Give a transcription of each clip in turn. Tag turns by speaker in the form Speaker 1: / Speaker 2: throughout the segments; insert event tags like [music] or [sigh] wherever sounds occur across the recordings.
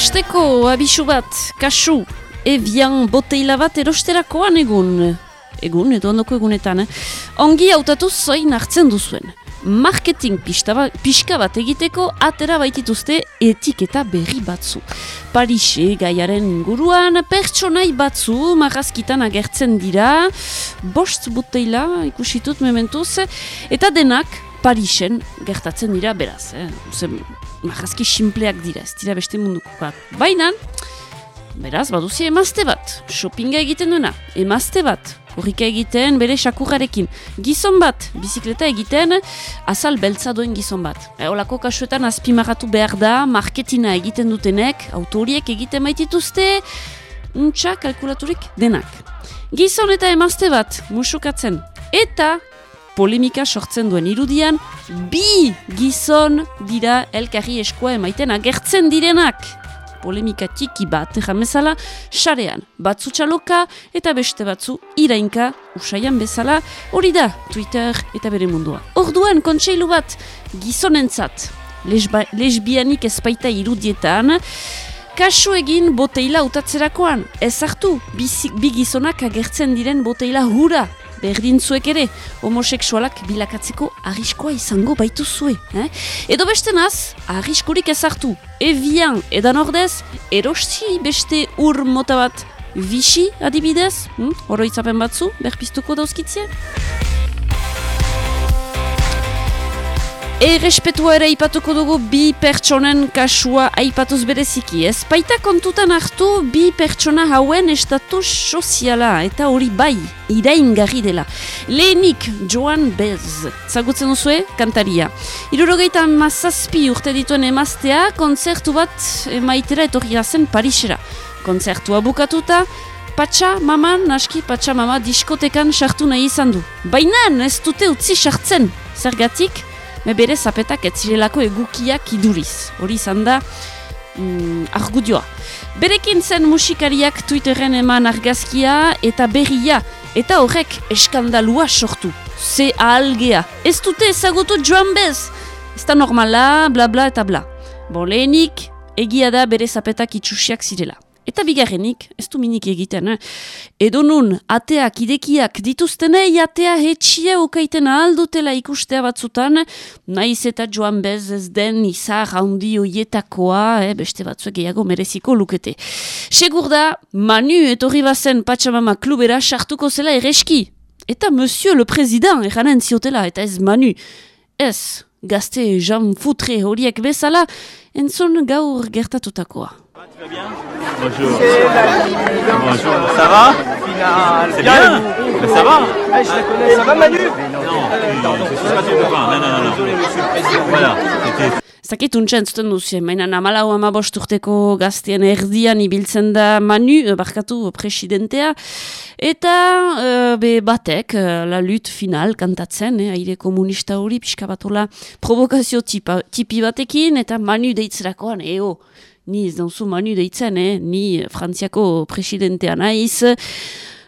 Speaker 1: Hasteko abisu bat, kasu, ebian boteila bat erosterakoan egun. Egun, edo ondoko egunetan, eh? Ongi hautatu zoin hartzen duzuen. Marketing ba- pixka bat egiteko atera baitituzte etiketa berri batzu. Parixe gaiaren inguruan, pertsonai batzu marrazkitan agertzen dira, bost boteila ikusitut mementuz, eta denak Parisen gertatzen dira beraz. Eh? Zer, marrazki simpleak dira, ez dira beste mundukoak. Baina, beraz, baduzi emazte bat, shoppinga egiten duena, emazte bat, horrika egiten bere sakurrarekin. Gizon bat, bizikleta egiten, azal beltza duen gizon bat. E, olako kasuetan azpimarratu behar da, marketina egiten dutenek, autoriek egiten maitituzte, untxa kalkulaturik denak. Gizon eta emazte bat, musukatzen. Eta, polemika sortzen duen irudian, bi gizon dira elkarri eskoa emaiten agertzen direnak. Polemika txiki bat, jamezala, sarean, batzu txaloka eta beste batzu irainka, usaian bezala, hori da, Twitter eta bere mundua. Orduan, kontseilu bat, gizonentzat, lesbianik ezpaita irudietan, kasu egin boteila utatzerakoan, ez hartu, bi gizonak agertzen diren boteila hura, berdin zuek ere, homoseksualak bilakatzeko arriskoa izango baitu zue. Eh? Edo beste naz, arriskurik ez hartu, evian edan ordez, erosi beste ur mota bat Vichy adibidez, hm? oroitzapen batzu, berpiztuko dauzkitzea? Errespetua ere aipatuko dugu bi pertsonen kasua aipatuz bereziki. Ez baita kontutan hartu bi pertsona hauen estatus soziala eta hori bai, iraingarri dela. Lehenik Joan Bez, zagutzen duzue, kantaria. Irurogeita mazazpi urte dituen emaztea, kontzertu bat emaitera etorri zen Parisera. Kontzertua bukatuta, Patxa mama, naski patxa mama diskotekan sartu nahi izan du. Baina ez dute utzi sartzen. Zergatik, me bere zapetak ez zirelako egukiak iduriz. Hori izan da, mm, argudioa. Berekin zen musikariak Twitterren eman argazkia eta berria, eta horrek eskandalua sortu. Ze ahalgea. Ez dute ezagutu joan bez. Ez da normala, bla bla eta bla. Bon, lehenik, egia da bere zapetak itxusiak zirela. Eta bigarrenik, ez du minik egiten, eh? edo nun, ateak idekiak dituztenei atea hetxia ukaiten ahaldutela ikustea batzutan, naiz eta joan bez ez den izar handi oietakoa, eh? beste batzuek gehiago mereziko lukete. Segur da, Manu etorri bazen Pachamama klubera sartuko zela ereski. Eta Monsieur le Président eranen ziotela, eta ez Manu. Ez, gazte Jean Foutre horiek bezala, entzun gaur gertatutakoa.
Speaker 2: Tu vas bien Bonjour. Bonjour. Ça va C'est bien Mais Ça va
Speaker 3: Ah, je la connais, ça va Manu
Speaker 2: Non, pas ton copain. Non, non, non. non. Voilà. C'était
Speaker 1: Zakit untxe entzuten duzien, baina namalau ama urteko gaztien erdian ibiltzen da Manu, eh, barkatu presidentea, eta eh, be batek, eh, la lut final kantatzen, eh, aire komunista hori, pixka batola provokazio tipa, tipi batekin, eta Manu deitzerakoan, eo, ni ez dauzu Manu deitzen, eh, ni Frantziako presidentea naiz,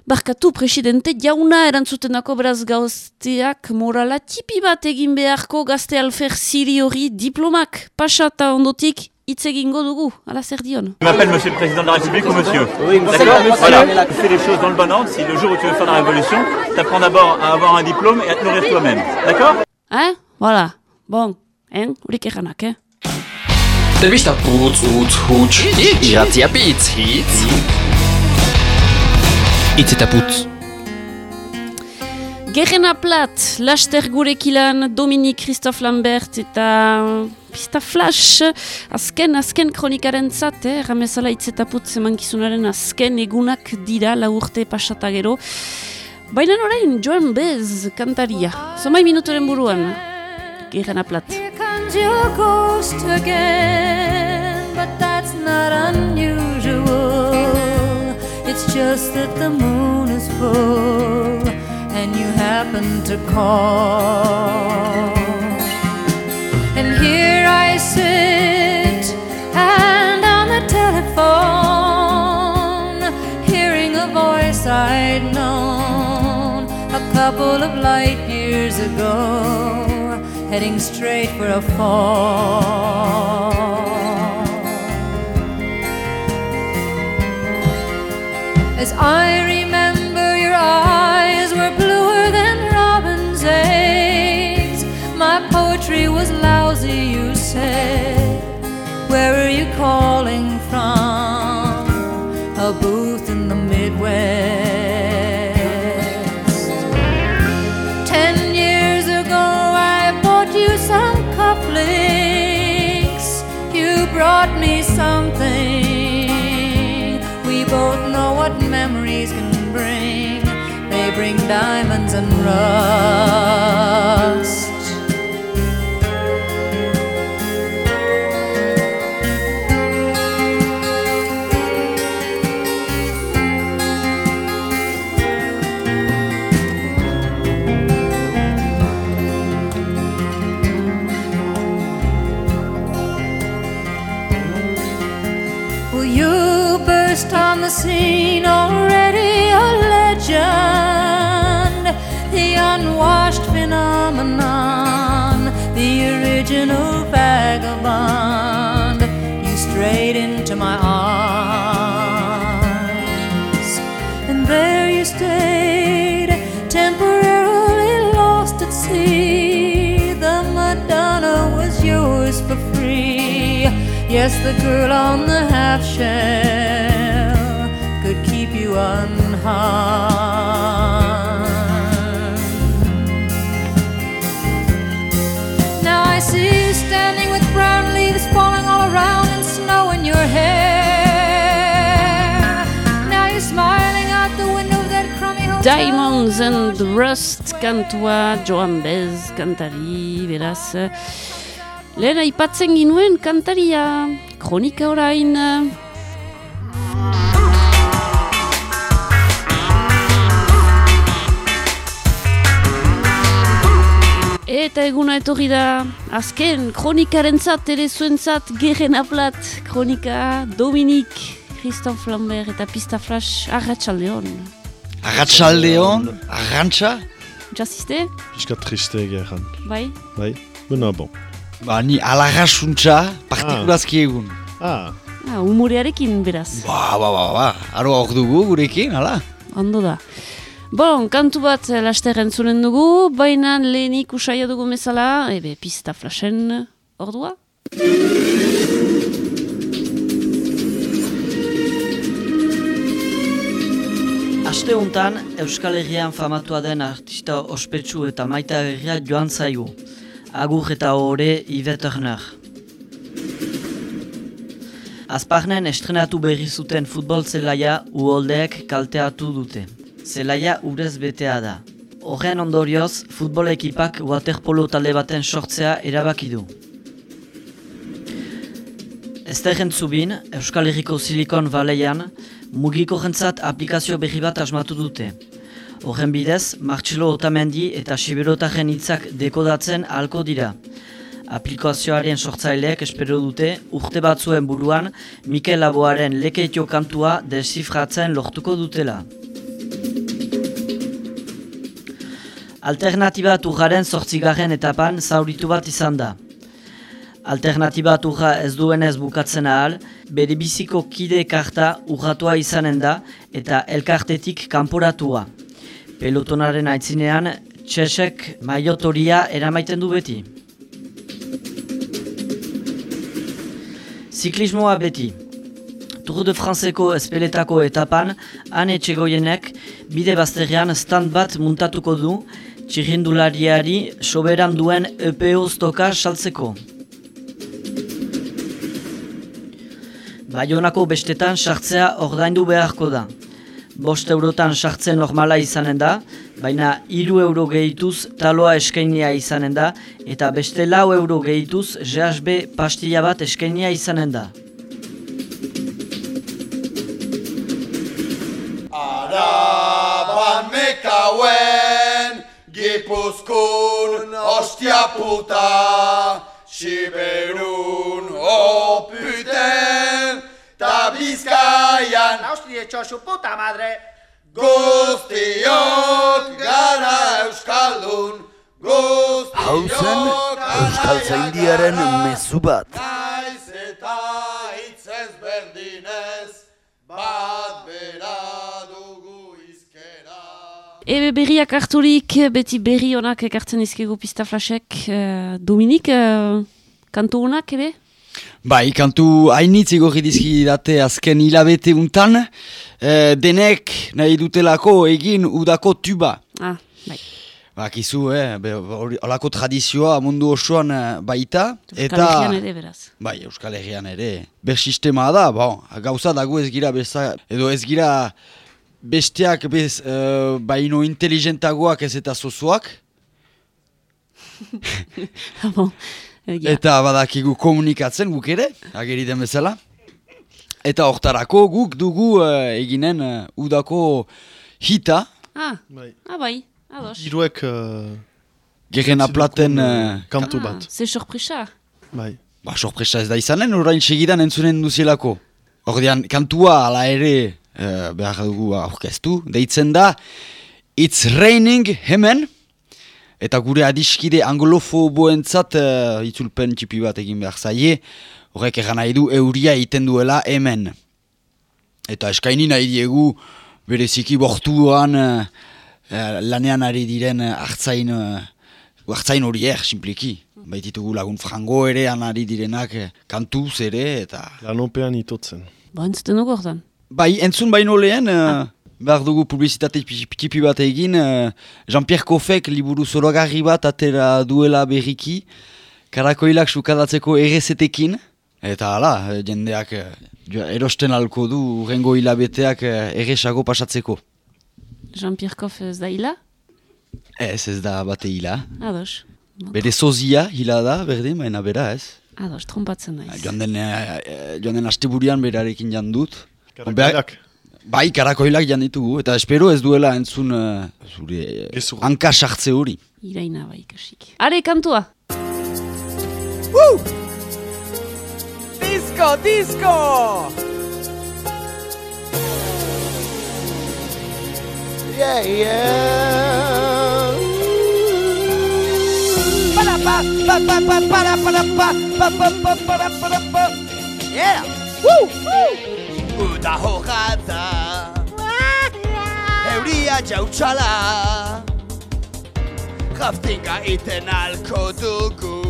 Speaker 1: Barkatu presidente jauna erantzutenako beraz gazteak morala tipi bat egin beharko gazte alfer ziri hori diplomak pasata ondotik hitz egingo dugu, ala zer dion?
Speaker 2: Tu m'appelles monsieur le président de la République ou monsieur?
Speaker 3: Oui, monsieur,
Speaker 2: D'accord. Voilà. Tu fais les choses dans le bon ordre. Si le jour où tu veux faire la révolution, tu apprends d'abord à avoir un diplôme et à te nourrir toi-même. D'accord?
Speaker 1: Eh? Voilà. Bon, hein? Horik eranak, eh?
Speaker 4: Telebista putz, utz, huts, iratzia pitz, hitz. Itz eta putz.
Speaker 1: Gerrena Plat, laster gurekilan Dominik Christophe Lambert eta Pista Flash, azken, azken kronikaren zat, eh? ramezala itzetaputz emankizunaren azken egunak dira la urte pasata gero. Baina orain, Joan Bez, kantaria. Zomai minuturen buruan, Gerrena Plat.
Speaker 5: Here comes your ghost again, but that's not unusual. It's just that the moon is full and you happen to call. And here I sit and on the telephone, hearing a voice I'd known a couple of light years ago, heading straight for a fall. As I what memories can bring. They bring diamonds and rust. Sea. The Madonna was yours for free. Yes, the girl on the half shell could keep you unharmed.
Speaker 1: Diamonds and Rust kantua Joan Bez kantari, beraz. Lehen aipatzen ginuen kantaria, kronika orain. Eta eguna etorri da, azken, kronikaren zat, ere zuen zat, gerren aplat, kronika, Dominik, Christophe Lambert eta Pista Flash, arratsaldeon.
Speaker 3: Arratsaldeon, arrantza?
Speaker 1: Jaziste?
Speaker 6: Piskat triste egia erran.
Speaker 1: Bai?
Speaker 6: Bai? Bena, bon.
Speaker 3: Ba, ni alarrasuntza partikurazki egun.
Speaker 6: Ah,
Speaker 1: Ah, humorearekin beraz.
Speaker 3: Ba, ba, ba, ba, aro hor dugu gurekin, hala?
Speaker 1: Ondo da. Bon, kantu bat eh, laster entzunen dugu, baina lehenik usaia dugu bezala, ebe pista flashen ordua.
Speaker 7: Aste hontan Euskal Herrian famatua den artista ospetsu eta maita herria joan zaigu. Agur eta ore Yves Turner. Azparnen estrenatu berri zuten futbol zelaia uholdeek kalteatu dute. Zelaia urez betea da. Horren ondorioz, futbol ekipak waterpolo talde baten sortzea erabaki du. Ezterren zubin, Euskal Herriko Silicon Valleyan, mugiko jentzat aplikazio berri bat asmatu dute. Horren bidez, Martxelo Otamendi eta Siberotarren hitzak dekodatzen ahalko dira. Aplikazioaren sortzaileek espero dute urte batzuen buruan Mikel Laboaren lekeitio kantua desifratzen lortuko dutela. Alternatiba turgaren zortzigarren etapan zauritu bat izan da. Alternatiba turra ez duenez bukatzen ahal, bere biziko kide karta urratua izanen da eta elkartetik kanporatua. Pelotonaren aitzinean, txesek maiotoria eramaiten du beti. Ziklismoa beti. Tour de Franceko espeletako etapan, han etxegoienek bide bazterrean stand bat muntatuko du, txirrindulariari soberan duen EPO stoka saltzeko. Baionako bestetan sartzea ordaindu beharko da. Bost eurotan sartzen normala izanen da, baina hiru euro gehituz taloa eskainia izanen da, eta beste lau euro gehituz GHB pastilla bat eskainia izanen da.
Speaker 8: Araban mekauen, Gipuzkun, ostia puta, Siberun,
Speaker 9: Hecho su puta madre.
Speaker 8: guztiok gara Euskaldun,
Speaker 10: Hauzen
Speaker 8: guztiok
Speaker 10: Euskaltzaindiaren mezu bat.
Speaker 8: Naiz eta hitz ezberdinez, bat bera du
Speaker 1: Ebe berriak harturik, beti berri honak ekartzen izkegu pista flashek. Uh, Dominik, uh, kantu honak ere?
Speaker 3: Bai, kantu hainitz igorri dizkidate azken hilabete untan, eh, denek nahi dutelako egin udako tuba.
Speaker 1: Ah, bai.
Speaker 3: Bakizu, eh, be- holako tradizioa mundu osoan eh, baita.
Speaker 1: Euskal Herrian ere, beraz.
Speaker 3: Bai, Euskal Herrian ere. Ber sistema da, bon, gauza dago ez gira beza, edo ez gira besteak bez, eh, baino inteligentagoak ez eta zozoak. [laughs]
Speaker 1: Ah, bon. Eh, ja.
Speaker 3: Eta badakigu komunikatzen guk ere, ageri den bezala. Eta hortarako guk dugu eh, eginen eh, udako hita,
Speaker 1: Ah,
Speaker 6: Bai.
Speaker 1: ah bai, ados.
Speaker 6: Hiruek uh,
Speaker 3: gerena platen...
Speaker 6: uh,
Speaker 3: eh,
Speaker 6: kantu
Speaker 1: Ah,
Speaker 6: bat.
Speaker 1: ze sorpresa.
Speaker 6: Bai.
Speaker 3: Ba, sorpresa ez da izanen, orain segidan entzunen duzielako. Ordean, kantua ala ere eh, behar dugu aurkeztu, deitzen da It's Raining hemen, eta gure adiskide anglofoboentzat uh, itzulpen txipi bat egin behar zaie, horrek egan nahi du euria egiten duela hemen. Eta eskaini nahi diegu bereziki bortuan eh, lanean ari diren hartzain, eh, hartzain horiek, simpliki. Baititugu lagun frango ere anari direnak kantuz ere, eta...
Speaker 6: Lanopean itotzen.
Speaker 1: Ba, entzuten dugu.
Speaker 3: Bai, entzun baino lehen, eh, behar dugu publizitate tipi- bat egin, eh, Jean-Pierre Koffek liburu zorogarri bat atera duela berriki, karakoilak sukadatzeko errezetekin, eta hala, eh, jendeak eh, jo- erosten alko du rengo hilabeteak erresago pasatzeko.
Speaker 1: Jean-Pierre Koff ez da hila?
Speaker 3: Ez, ez da bate hila.
Speaker 1: Ados.
Speaker 3: Bere sozia hila da, berdin, baina bera ez.
Speaker 1: Ados, trompatzen naiz.
Speaker 3: Joan den, joan den asteburian berarekin jan dut.
Speaker 6: Karakoilak.
Speaker 3: Bai, karakoilak jan ditugu, eta espero ez duela entzun eh, zure
Speaker 6: Gezurra.
Speaker 3: hanka sartze hori.
Speaker 1: Iraina bai kasik. Are, kantua!
Speaker 11: Disco, disco!
Speaker 8: Yeah, yeah.
Speaker 11: Para pa, pa pa pa para para pa, pa pa pa para para pa. Yeah! Woo! Woo!
Speaker 8: Uda hojatza Euria jautxala Jaftinga iten alko dugu.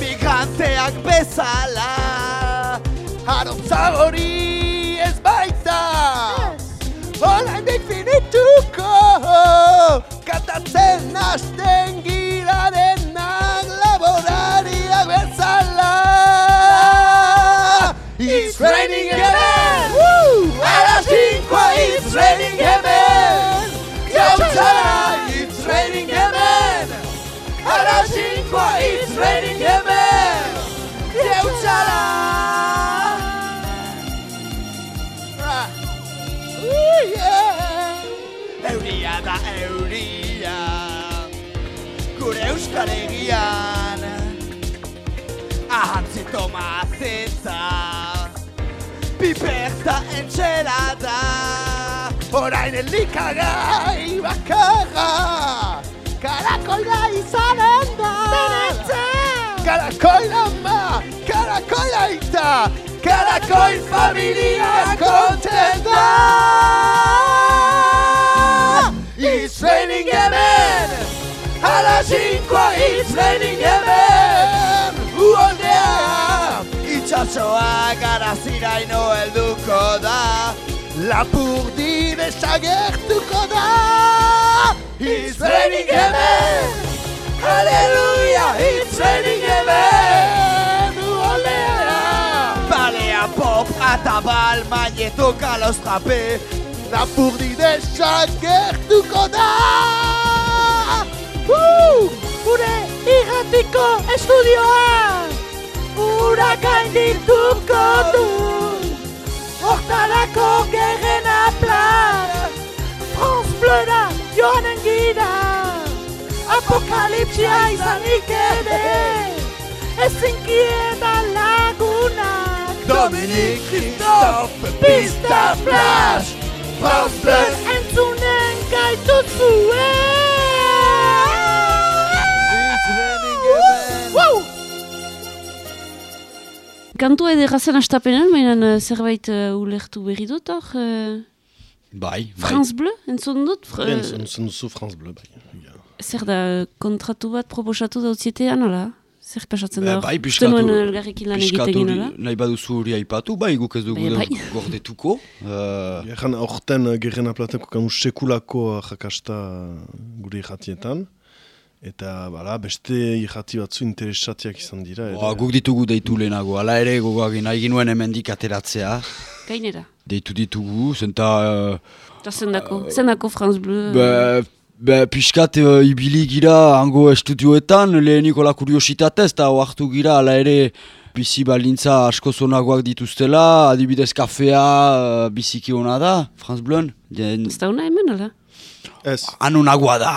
Speaker 8: Migranteak bezala. Arontza hori ez baita. Hola infinituko Katatzen hasten gira It's raining entxelada Orain elikagai bakarra Karakoila izanen da Karakoila ma, karakoila ita Karakoil familia konten da It's raining hemen A las cinco it's raining hemen Itxasoa garaziraino helduko da. Lapurdi desagertuko da. It's raining hemen. Aleluia It's raining hemen. Uoldea Balea pop atabal Magneto kalos trape Lapurdi desagertuko da. Uh! Gure irratiko estudioa Ura gaindituko du Hortarako gerrena plan France Bleura joanen gira. Apokalipsia izanik ere. Ezinkieta lagunak. Dominik Christophe Pista Flash. France Bleu entzunen gaituzue Wow!
Speaker 1: Kantua ederra zen astapenean, baina eh, zerbait uh, ulertu berri dut hor. Uh,
Speaker 3: Bai, bai.
Speaker 1: France Bleu, entzun dut? Fr-
Speaker 6: Bai, entzun- entzun duzu France Bleu, bai.
Speaker 1: Zer da, kontratu bat proposatu dautzietean, ala? Zer pasatzen da? Hor?
Speaker 3: bai, piskatu,
Speaker 1: nuen elgarrekin lan
Speaker 3: piskatu
Speaker 1: egiten
Speaker 3: hori-
Speaker 1: ala?
Speaker 3: nahi baduzu hori aipatu, bai, guk ez dugu
Speaker 1: Bai, bai. [laughs]
Speaker 3: da- gordetuko. Uh,
Speaker 6: Egan, aurten eh, gerren aplateko kanu sekulako jakasta gure irratietan. Eta, bala, beste irrati batzu interesatiak izan dira.
Speaker 3: Ba, guk ditugu deitu lehenago, ala ere gogoak nahi ginuen hemendik ateratzea.
Speaker 1: Gainera.
Speaker 3: Deitu ditugu, zenta...
Speaker 1: Eta zendako, zendako France Bleu?
Speaker 3: Be, be, piskat uh, ibili gira hango estudioetan, leheniko la kuriositatez, eta oartu gira, ala ere bizi balintza asko zonagoak dituztela, adibidez kafea uh, biziki hona da, Franz Blön.
Speaker 1: Ez da hona hemen, ala?
Speaker 6: Ez.
Speaker 3: Anonagoa da,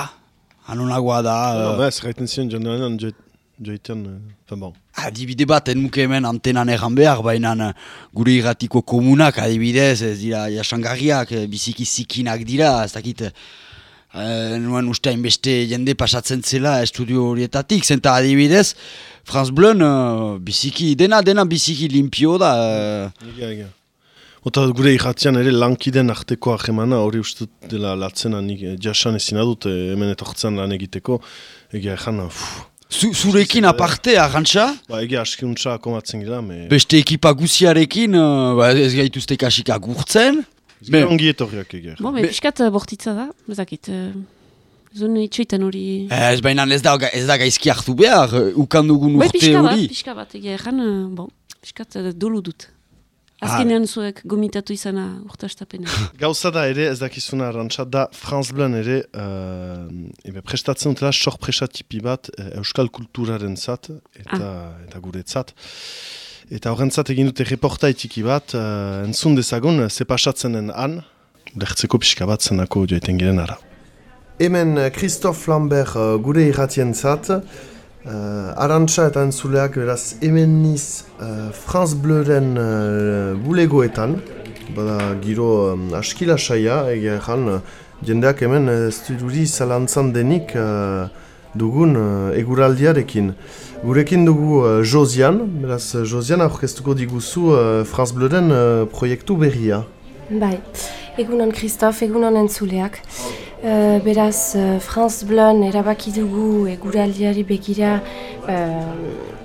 Speaker 3: anonagoa da.
Speaker 6: No, ba, ez gaiten ziren joan joitean, enfin bon.
Speaker 3: Adibide bat, enmuke hemen antenan erran behar, baina uh, gure irratiko komunak, adibidez, ez dira jasangarriak, eh, biziki zikinak dira, ez dakit, uh, nuen uste hainbeste jende pasatzen zela estudio horietatik, zenta adibidez, Franz Blön, uh, biziki, dena, dena biziki limpio da. Uh,
Speaker 6: egia. Ota gure irratian ere lankiden arteko ahemana hori uste dela latzena nik eh, jasan ezin adut eh, hemen etortzen lan egiteko. Egia uff.
Speaker 3: zu, zurekin aparte, arrantxa?
Speaker 6: Ba, egia askiuntza komatzen gira, me...
Speaker 3: Beste ekipa guziarekin, uh, ba, ez gaituzte kasik agurtzen.
Speaker 6: Gira ongi etorriak egia.
Speaker 1: Bo, me piskat bortitza da, ezakit. Uh, Zuen itxoiten hori...
Speaker 3: Ez baina ez da, ez da gaizki hartu behar, ukan dugun
Speaker 1: Bai,
Speaker 3: urte
Speaker 1: pixka bat,
Speaker 3: hori.
Speaker 1: pixka bat, egia erran, uh, bon, piskat uh, dolu dut. Azkenean zuek gomitatu izana urtastapena. [laughs]
Speaker 6: Gauza da ere, ez dakizuna arrantza, da Franz Blan ere uh, ebe, prestatzen dutela sorpresatipi bat eh, euskal kulturaren zat, eta, eta guretzat. Eta horrentzat egin dute reporta etiki bat, uh, entzun dezagun, ze pasatzenen han, lertzeko pixka bat zenako joiten giren ara. Hemen Christophe Lambert uh, gure irratien zat, uh, arantxa eta entzuleak beraz hemen niz uh, Franz Bleuren uh, bulegoetan, bada giro um, askila saia, egia ezan, uh, jendeak hemen ez duduri zalantzan denik uh, dugun uh, eguraldiarekin. Gurekin dugu uh, Josian, beraz Josian aurkeztuko diguzu uh, Franz Bleuren uh, proiektu berria.
Speaker 12: Bai, egunon Christophe, egunon entzuleak. Uh, beraz, uh, Franz Blon erabaki dugu eguraldiari begira uh,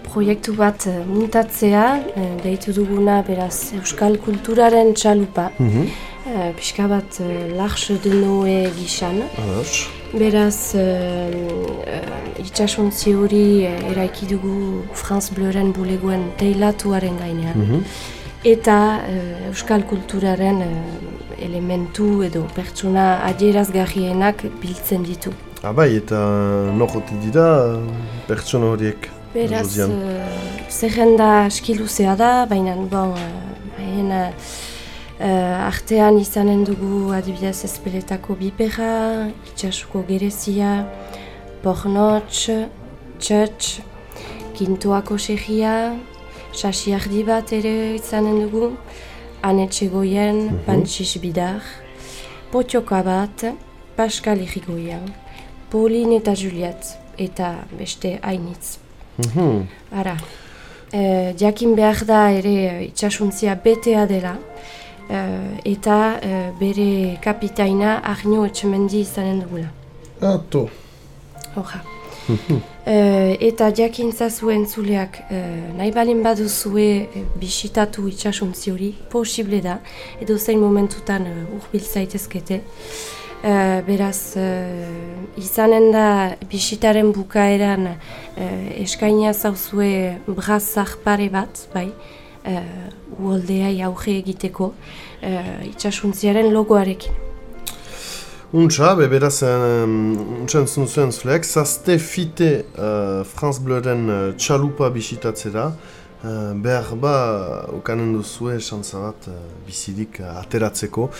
Speaker 12: proiektu bat muntatzea, uh, deitu duguna beraz Euskal Kulturaren txalupa.
Speaker 6: Mhm.
Speaker 12: Uh, pixka bat uh, Larche de Noe gixan.
Speaker 6: Ados.
Speaker 12: Beraz, uh, uh, itxasuntzi hori eraiki dugu Franz Bleuren bulegoen teilatuaren gainean.
Speaker 6: Mhm.
Speaker 12: Eta eh, euskal kulturaren eh, elementu edo pertsona adierazgarrienak biltzen ditu.
Speaker 6: Ah bai, eta nokote dira uh, pertsona horiek.
Speaker 12: Beraz, uh, zerrenda eskiluzea da, baina bon, haien, uh, artean izanen dugu adibidez ezpeletako bipera, itxasuko gerezia, pornotx, txetx, kintoako segia, sasiardi bat ere izanen dugu, anetxegoien, mm pantxis bidar, potioka bat, Pascal Irigoyen, Pauline eta Juliet, eta beste hainitz.
Speaker 6: Mhm.
Speaker 12: Ara, e, jakin behar da ere itxasuntzia betea dela, e, eta e, bere kapitaina Arnio Etxemendi izanen dugula.
Speaker 6: Ato.
Speaker 12: Horra. E, eta jakintza zuen zuleak e, nahi balin baduzue e, bisitatu itxasuntzi hori, posible da, edo zein momentutan e, urbil zaitezkete. E, beraz, e, izanen da bisitaren bukaeran e, eskaina zauzue brazak pare bat, bai, e, uholdeai auge egiteko e, itxasuntziaren logoarekin.
Speaker 6: Untsa, be beraz, um, entzun zuen zuleak, zazte fite uh, Franz Bleuren uh, txalupa bisitatzera, uh, behar ba, ukanen duzue, xantza bat, uh, bizirik uh, ateratzeko.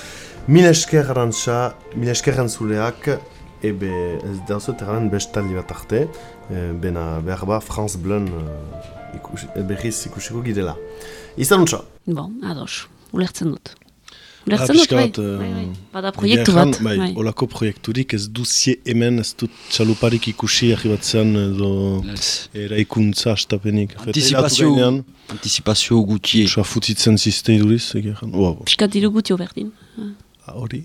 Speaker 6: Mil esker arantxa, mil esker entzuleak, ebe ez dauzuet eraren bestaldi bat arte, uh, bena behar ba, Franz Bleun uh, ikus, berriz ikusiko girela. Izan untsa!
Speaker 1: Bon, ados, ulertzen dut. Ulertzen dut, bai,
Speaker 6: bat,
Speaker 1: bai, bai. Bada proiektu bat,
Speaker 6: Bai,
Speaker 1: bai.
Speaker 6: olako proiekturik ez duzie hemen, ez dut txaluparik ikusi batzean edo eraikuntza astapenik.
Speaker 3: Antizipazio, antizipazio gutxi.
Speaker 6: Osa futitzen ziste iduriz, egia bo.
Speaker 1: Piskat diru gutio berdin.
Speaker 6: Hori.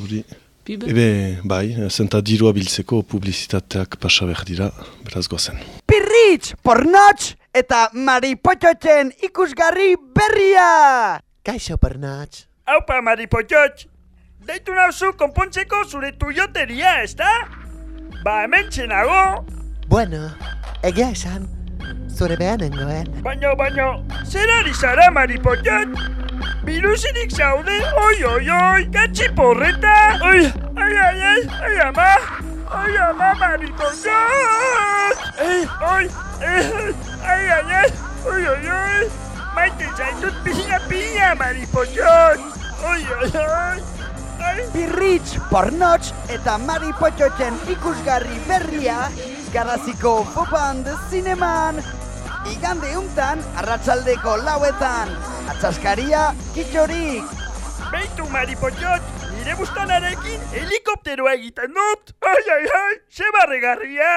Speaker 6: Hori. Ebe, bai, zenta dirua biltzeko publizitateak pasa behar dira, beraz gozen.
Speaker 11: Pirritx, pornotx eta maripotxotzen ikusgarri berria! Kaixo, pornotx.
Speaker 13: Aupa, maripotxotx! Deitu nauzu konpontzeko zure tuioteria, ez da? Ba, hemen txenago!
Speaker 11: Bueno, egia esan, zure behan nengoen.
Speaker 13: Baina, baina, zer ari zara, maripotxot? Biluzirik zaude, oi, oi, oi, gatsi porreta! Oi, ai, ai, ai, ai, ama! Ai, ama, maripotxot! Ei, oi, eh, ai, ai, ai, oi, oi, oi! Maite zaitut pina, pina, maripotxot! Oi, oi, oi!
Speaker 11: Pirritx, pornotx eta maripotxotzen ikusgarri berria Garaziko Fopand Zineman Igande untan, arratsaldeko lauetan Atzaskaria, kitxorik
Speaker 13: Beitu, maripotxot! Nire bustanarekin helikopteroa egiten dut! Ai, ai, ai! Se barregarria!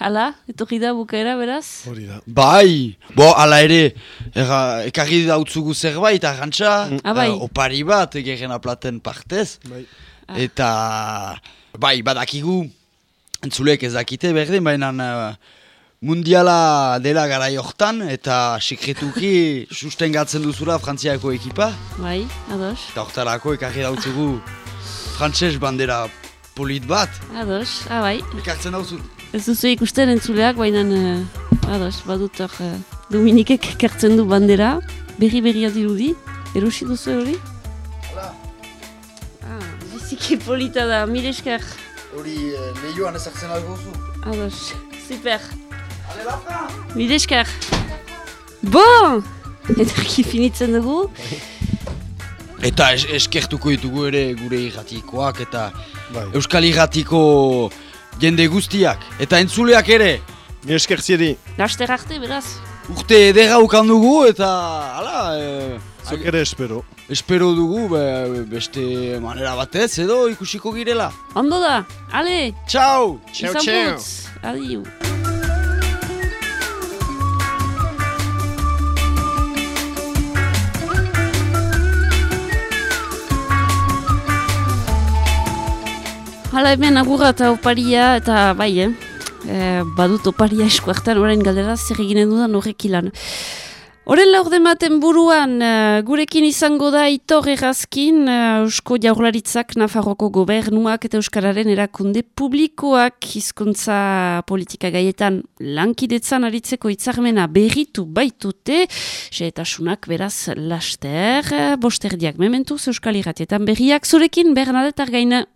Speaker 1: Hala, etorri da bukaera, beraz?
Speaker 6: Hori da.
Speaker 3: Bai, bo, ala ere, erra, ekarri dautzugu zerbait, arrantxa,
Speaker 1: Ah, bai.
Speaker 3: eh, opari bat, gerren aplaten partez,
Speaker 6: Bai.
Speaker 3: eta, bai, badakigu, entzulek ez dakite berdin, baina eh, mundiala dela gara hortan, eta sekretuki [laughs] sustengatzen duzula Frantziako ekipa,
Speaker 1: Bai, ados.
Speaker 3: eta hortarako ekarri dautzugu [laughs] frantses bandera polit bat,
Speaker 1: Ados, ah, bai.
Speaker 3: ekartzen dauzu.
Speaker 1: Ez duzu ikusten entzuleak, baina uh, ados, badut hor uh, Dominikek ekartzen du bandera, berri berria dirudi, erosi duzu hori? Ah, biziki polita da, mire esker.
Speaker 3: Hori lehioan ezartzen algozu.
Speaker 1: Ados, super. Mire esker. Bon! Edarki finitzen dugu.
Speaker 3: Eta es eskertuko ditugu ere gure irratikoak eta
Speaker 6: Bai.
Speaker 3: Euskal irratiko jende guztiak. Eta entzuleak ere.
Speaker 6: Mi esker zieri.
Speaker 1: Laster arte, beraz.
Speaker 3: Urte edera ukan dugu eta hala... E,
Speaker 6: Zok ere espero.
Speaker 3: espero dugu be, beste manera batez edo ikusiko girela.
Speaker 1: Ondo da, ale!
Speaker 3: Txau!
Speaker 1: Izan putz, adiu. Hala hemen agurra eta oparia eta bai, eh? E, badut oparia eskuartan orain galdera zer eginen dudan horrek ilan. Horren laur dematen buruan, eh, gurekin izango da Itor Errazkin, uh, Jaurlaritzak, Nafarroko gobernuak eta Euskararen erakunde publikoak hizkuntza politika gaietan lankidetzan aritzeko hitzarmena berritu baitute, xeetasunak beraz laster, bosterdiak mementuz Euskal Irratietan berriak, zurekin Bernadette Argaina.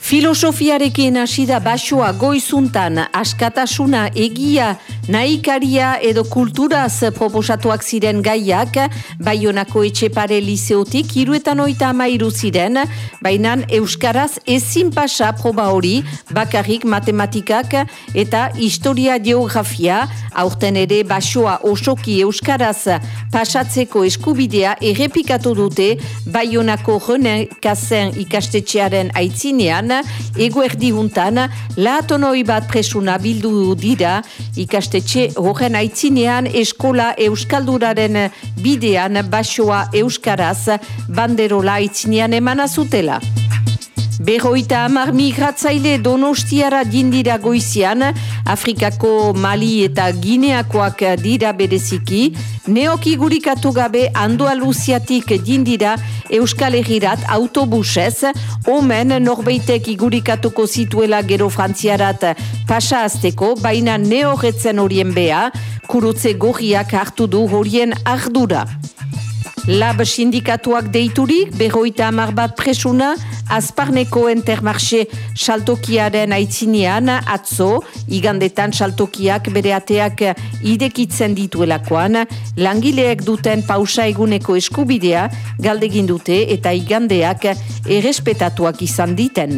Speaker 14: Filosofiarekin hasi da basoa goizuntan askatasuna egia nahikaria edo kulturaz proposatuak ziren gaiak Baionako etxepare liseotik iruetan oita amairu ziren baina Euskaraz ezin pasa proba hori bakarrik matematikak eta historia geografia aurten ere basoa osoki Euskaraz pasatzeko eskubidea errepikatu dute Baionako Rene Kazen ikastetxearen aitzinean eguerdi huntan lahatonoi bat presuna bildu dira ikastetxe horren aitzinean eskola euskalduraren bidean basoa euskaraz banderola aitzinean emana zutela. Berroita amar migratzaile donostiara dindira goizian, Afrikako Mali eta Gineakoak dira bereziki, neoki gurikatu gabe Andaluziatik dindira Euskal Herrirat autobusez, omen norbeitek igurikatuko zituela gero frantziarat pasa azteko, baina neorretzen horien bea, kurutze gorriak hartu du horien ardura. Lab sindikatuak deiturik, berroita amar bat presuna, azparneko entermarxe saltokiaren aitzinean, atzo, igandetan saltokiak bere ateak idekitzen dituelakoan, langileek duten pausa eguneko eskubidea galdegin dute eta igandeak errespetatuak izan diten.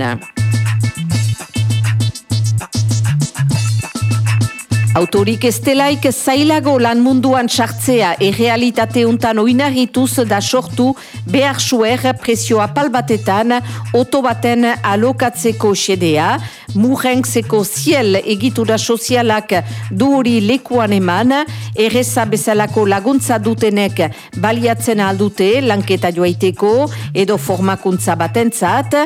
Speaker 14: Autorik ez delaik zailago lan munduan sartzea errealitate untan oinarrituz da sortu behar suer presio apal batetan oto baten alokatzeko xedea, murrentzeko ziel egitura sozialak duuri lekuan eman, erreza bezalako laguntza dutenek baliatzen aldute lanketa joaiteko edo formakuntza batentzat,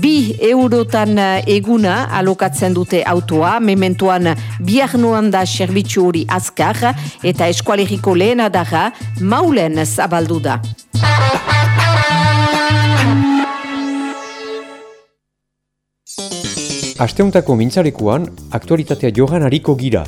Speaker 14: bi eurotan eguna alokatzen dute autoa, mementuan biar da serbitzu hori azkar eta eskualeriko lehena daga maulen zabaldu da.
Speaker 15: Asteuntako mintzarekuan, aktualitatea jogan hariko gira.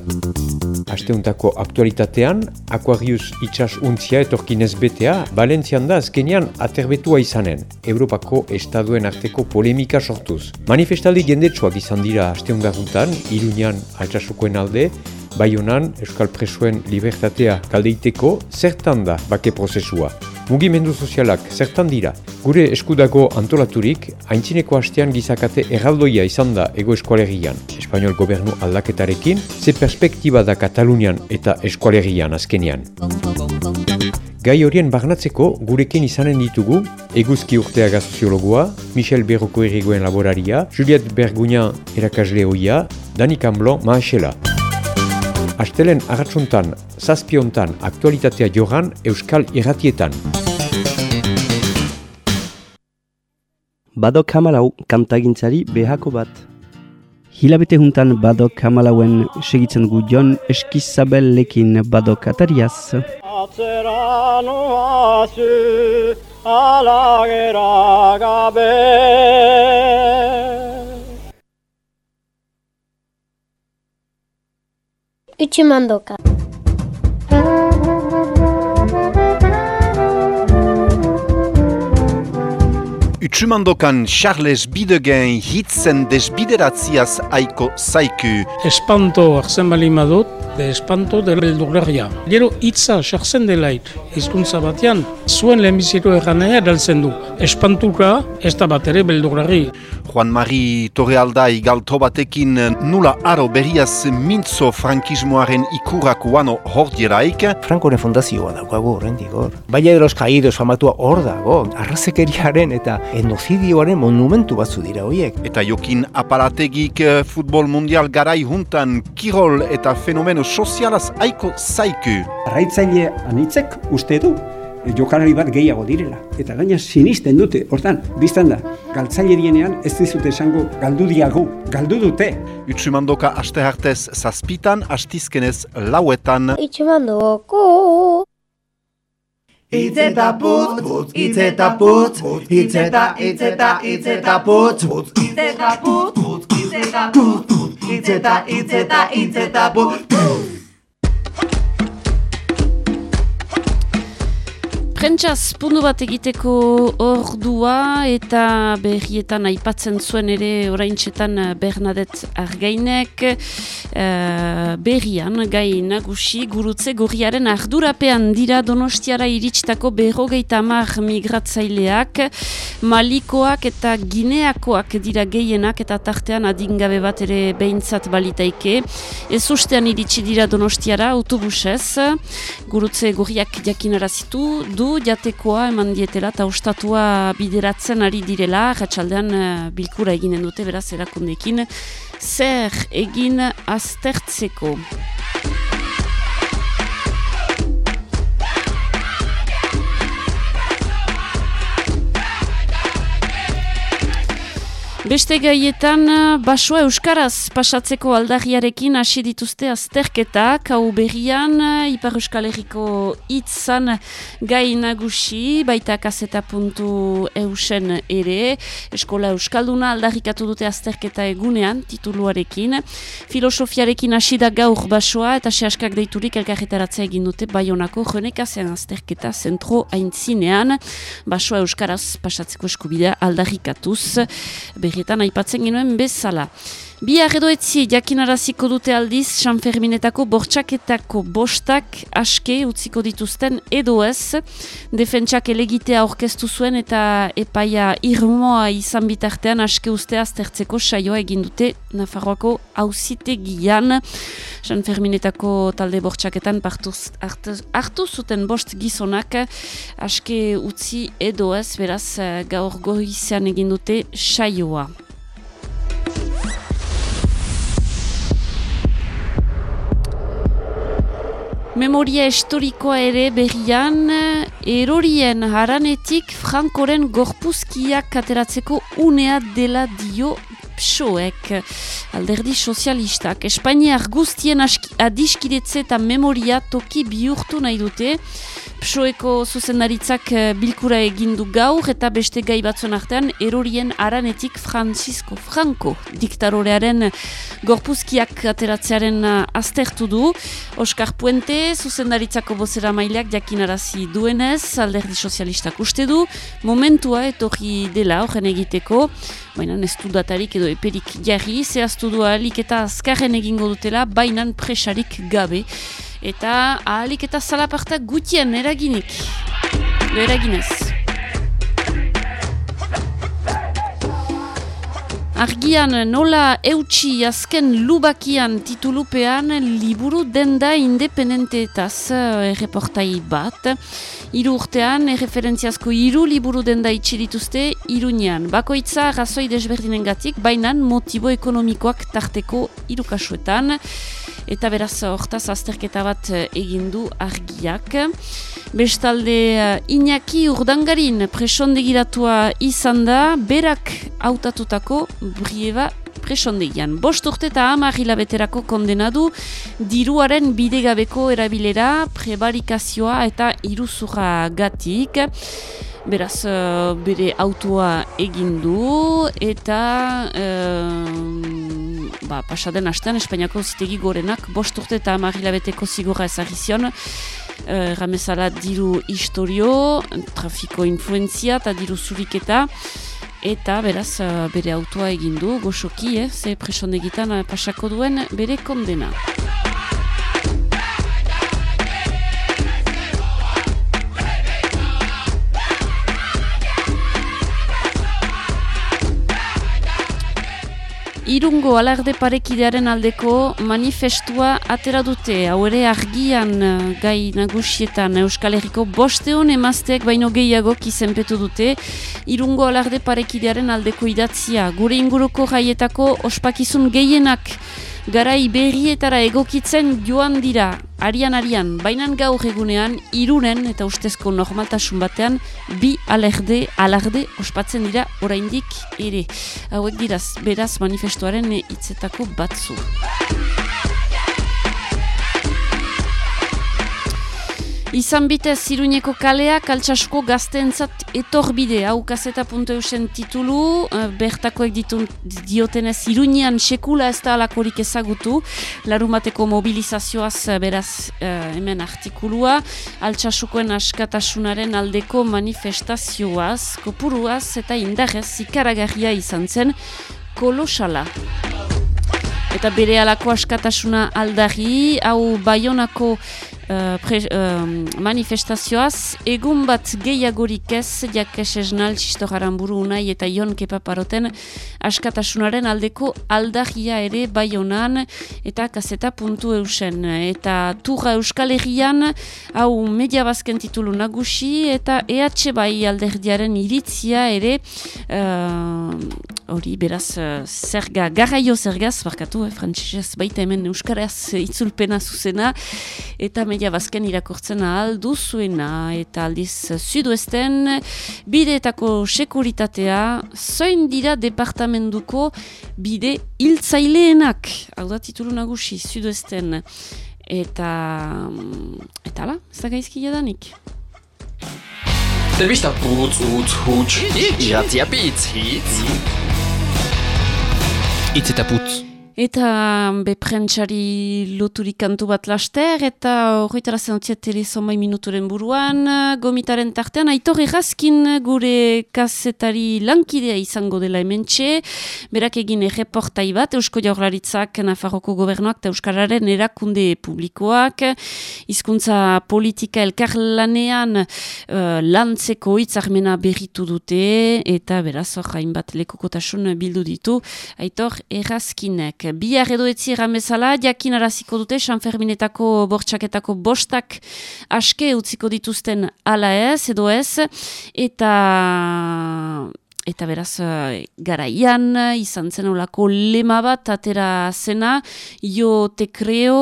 Speaker 15: Asteuntako aktualitatean, Aquarius itxas untzia etorkinez betea, Valentzian da azkenean aterbetua izanen, Europako estaduen arteko polemika sortuz. Manifestaldi jendetsuak izan dira asteungarruntan, Iruñan altxasukoen alde, Baionan, Euskal Presuen libertatea kaldeiteko, zertan da bake prozesua. Mugimendu sozialak zertan dira. Gure eskudago antolaturik, haintzineko hastean gizakate erraldoia izan da ego eskualerian. Espainiol gobernu aldaketarekin, ze perspektiba da Katalunian eta eskualerian azkenean. Gai horien barnatzeko gurekin izanen ditugu, eguzki urteaga soziologoa, Michel Berroko errigoen laboraria, Juliette Bergugna erakasle hoia, Dani Camblon maasela. Astelen arratsuntan, zazpiontan aktualitatea joran Euskal Irratietan.
Speaker 16: Badok hamalau kantagintzari behako bat. Hilabete juntan badok hamalauen segitzen gu jon eskizabel lekin badok atariaz.
Speaker 8: Atzera noazu alagera gabe
Speaker 17: Utsumandoka.
Speaker 18: Utsumandokan Charles Bidegen hitzen desbideratziaz aiko zaiku.
Speaker 19: Espanto hartzen bali madut, de espanto de beldurgarria. Gero hitza sartzen delait, hizkuntza batean, zuen lehenbiziko erranea daltzen du. Espantuka ez da bat ere beldurgarri.
Speaker 18: Juan Mari Torrealdai galto batekin nula aro berriaz mintzo frankismoaren ikurak uano hor dieraik.
Speaker 20: Frankoren fundazioa daukagu horrendik hor. Baina eros kaidos famatua hor dago, arrazekeriaren eta enozidioaren monumentu batzu dira horiek.
Speaker 18: Eta jokin aparategik eh, futbol mundial garai juntan kirol eta fenomeno sozialaz aiko zaiku.
Speaker 21: Arraitzaile anitzek uste du e, jokalari bat gehiago direla. Eta gaina sinisten dute, hortan, biztan da, galtzaile dienean ez dizute esango galdu diagu, galdu dute.
Speaker 18: Utsumandoka aste hartez zazpitan, astizkenez lauetan.
Speaker 17: Utsumandoko.
Speaker 11: Itz eta putz, putz, itz eta putz, itz eta, itz eta, itz eta putz, putz, itz eta putz, putz, itz eta putz, itz eta, itz eta, itz eta putz,
Speaker 1: Prentsaz pundu bat egiteko ordua eta berrietan aipatzen zuen ere oraintxetan Bernadette Argainek uh, berrian gai nagusi gurutze gorriaren ardurapean dira donostiara iritsitako berrogeita amar migratzaileak malikoak eta gineakoak dira gehienak eta tartean adingabe bat ere behintzat balitaike. Ez ustean iritsi dira donostiara autobusez. Gurutze gorriak jakinarazitu du jatekoa eman dietela eta ostatua bideratzen ari direla, jatxaldean bilkura eginen dute, beraz, erakundekin, zer egin aztertzeko. Beste gaietan, basoa euskaraz pasatzeko aldarriarekin hasi dituzte azterketak, hau berrian, Ipar Euskal Herriko itzan gai nagusi, baita kaseta puntu eusen ere, eskola euskalduna aldarrikatu dute azterketa egunean, tituluarekin, filosofiarekin hasi da gaur basoa, eta sehaskak deiturik elkarretaratzea egin dute baionako jonekazean azterketa zentro aintzinean, basoa euskaraz pasatzeko eskubidea aldarrikatuz, berri berrietan aipatzen genuen bezala. Bihar edo etzi jakinaraziko dute aldiz San Ferminetako bortxaketako bostak aske utziko dituzten edo ez. Defentsak elegitea aurkeztu zuen eta epaia irmoa izan bitartean aske uste aztertzeko saioa egin dute Nafarroako auzitegian. San Ferminetako talde bortxaketan partuz, hartu, hartu zuten bost gizonak aske utzi edo ez beraz gaur goizean egin dute saioa. Memoria historikoa ere berrian, erorien haranetik Frankoren gorpuzkiak ateratzeko unea dela dio PSOek, alderdi sozialistak. Espainiar guztien adiskidetze eta memoria toki bihurtu nahi dute, PSOeko zuzendaritzak bilkura egindu gaur eta beste gai batzuen artean erorien aranetik Francisco Franco diktarorearen gorpuzkiak ateratzearen aztertu du. Oskar Puente zuzendaritzako bozera maileak jakinarazi duenez, alderdi sozialistak uste du, momentua etorri dela horren egiteko, baina ez du datarik edo eperik jarri, zehaztu du ahalik eta azkarren egingo dutela, bainan presarik gabe eta ahalik eta zalapartak gutien eraginik. Lo eraginez. Argian nola eutxi azken lubakian titulupean liburu denda independenteetaz erreportai bat. Hiru urtean, erreferentziazko hiru liburu denda itxirituzte irunean. Bakoitza razoi desberdinen gatik, bainan motibo ekonomikoak tarteko hiru kasuetan eta beraz hortaz azterketa bat egin du argiak. Bestalde Iñaki Urdangarin presondegiratua izan da, berak hautatutako brieba presondegian. Bost urte eta hamar hilabeterako kondenadu, diruaren bidegabeko erabilera, prebarikazioa eta iruzura gatik. Beraz, bere autoa egin du eta ba, pasaden astean Espainiako zitegi gorenak bost urte eta amagilabeteko zigorra ezagizion uh, ramezala diru historio, trafiko influenzia eta diru zuriketa eta beraz bere autoa egindu goxoki, eh, ze presondegitan uh, pasako duen bere kondena. Irungo alarde parekidearen aldeko manifestua atera dute. Hau ere argian gai nagusietan Euskal Herriko bosteon emazteak baino gehiago kizenpetu dute. Irungo alarde parekidearen aldeko idatzia. Gure inguruko jaietako ospakizun gehienak garai berrietara egokitzen joan dira. Arian-arian, bainan gaur egunean, irunen eta ustezko normaltasun batean, bi alarde, alarde ospatzen dira oraindik ere. Hauek diraz, beraz manifestuaren hitzetako batzu. Izan bitez Iruñeko kaleak altsasko gazteentzat etorbide hau kaseta.eusen titulu bertakoek ditun diotenez Iruñean sekula ez da alakorik ezagutu larumateko mobilizazioaz beraz hemen artikulua altsasukoen askatasunaren aldeko manifestazioaz kopuruaz eta indarrez ikaragarria izan zen kolosala. Eta bere alako askatasuna aldari, hau Bayonako uh, pre, uh, manifestazioaz, egun bat gehiagorik ez, jakes esnal, txistogaran buru unai eta jon kepaparoten askatasunaren aldeko aldaria ere Bayonan eta kaseta puntu eusen. Eta turra euskal hau media bazken titulu nagusi, eta EH bai alderdiaren iritzia ere, hori beraz, uh, zerga, garraio zergaz, barkatu, eh, frantzisez baita hemen euskaraz itzulpena zuzena, eta media bazken irakurtzen ahal duzuena, eta aldiz sudoesten, bideetako sekuritatea, zoin dira departamentuko bide hiltzaileenak, hau da titulu nagusi, sudoesten, eta, eta ala, ez da gaizki jadanik.
Speaker 4: Telebista putz, utz, huts, iratzia pitz, hitz.
Speaker 22: Itz eta.
Speaker 1: Eta beprentsari loturik kantu bat laster, eta horretara zenotziat telezomai minuturen buruan, gomitaren tartean, aitor errazkin gure kasetari lankidea izango dela hementxe, berak egin erreportai bat, Eusko Jaurlaritzak, Nafarroko gobernuak eta Euskararen erakunde publikoak, hizkuntza politika elkarlanean uh, lantzeko hitzarmena berritu dute, eta beraz, hainbat lekokotasun bildu ditu, aitor errazkinek bihar edo etzi bezala, jakin araziko dute, San Ferminetako bortxaketako bostak. Aske utziko dituzten ala ez, edo ez, eta eta beraz uh, garaian izan zen olako lema bat atera zena. Jo te kreo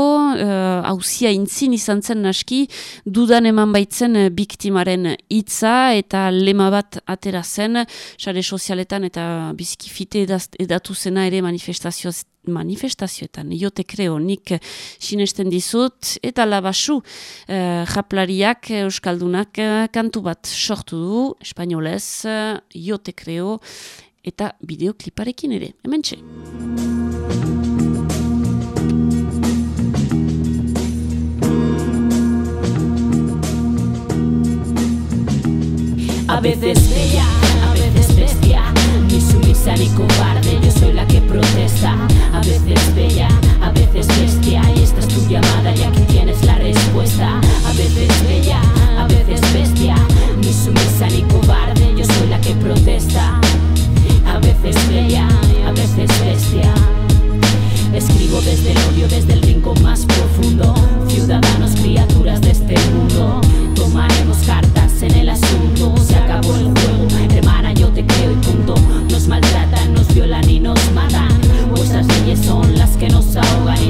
Speaker 1: hauzia uh, intzin izan zen aski dudan eman baitzen biktimaren hitza eta lema bat atera zen. Sare sozialetan eta bizkifite edatu zena ere manifestazio manifestazioetan, jote kreo nik sinesten dizut, eta labasu eh, japlariak, euskaldunak eh, kantu bat sortu du, espainolez, eh, jote kreo, eta bideokliparekin ere, hemen txe.
Speaker 22: A veces bella, a veces bestia, ni sumisa ni cobarde, soy la que protesta. A veces bella, a veces bestia, y esta es tu llamada y aquí tienes la respuesta. A veces bella, a veces bestia, ni sumisa ni cobarde, yo soy la que protesta. A veces bella, a veces bestia. Escribo desde el odio, desde el rincón más profundo. Ciudadanos, criaturas de este mundo.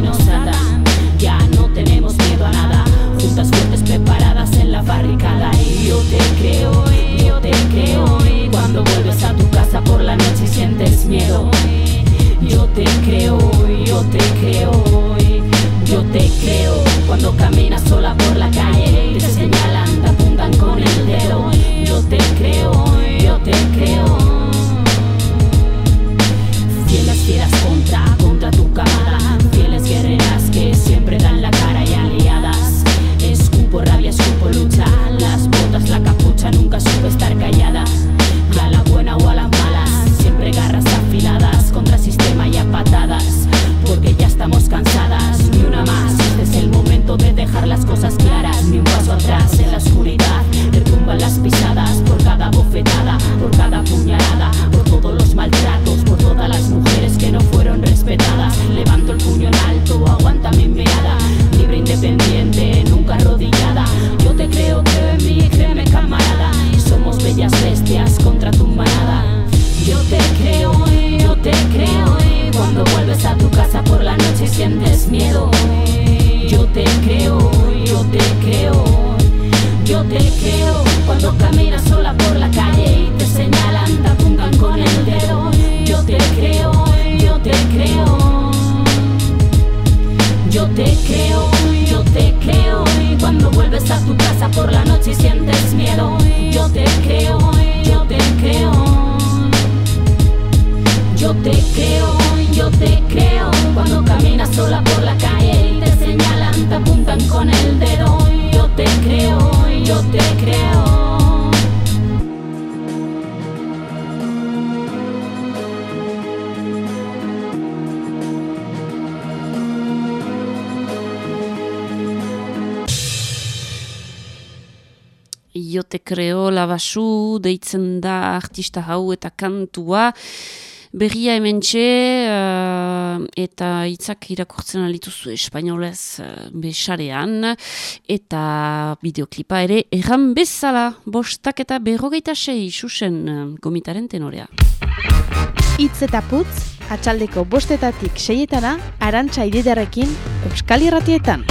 Speaker 22: Nos atan. Ya no tenemos miedo a nada. Juntas fuertes preparadas en la barricada. Y yo te creo, yo te creo. Cuando vuelves a tu casa por la noche y sientes miedo. Yo te creo, yo te creo, yo te creo. Cuando caminas sola por la calle te señalan, te apuntan con el dedo. Yo te creo, yo te creo. Fieras contra, y sientes miedo. Yo te creo, yo te creo. Yo te creo, yo te creo.
Speaker 1: Jo te creo labasu deitzen da artista hau eta kantua. Berria hemen uh, eta hitzak irakurtzen alituzu espainolez uh, besarean eta bideoklipa ere erran bezala bostak eta berrogeita sei susen uh, gomitaren tenorea.
Speaker 23: Itz eta putz, atxaldeko bostetatik seietana, arantxa ididarekin, Euskal Irratietan.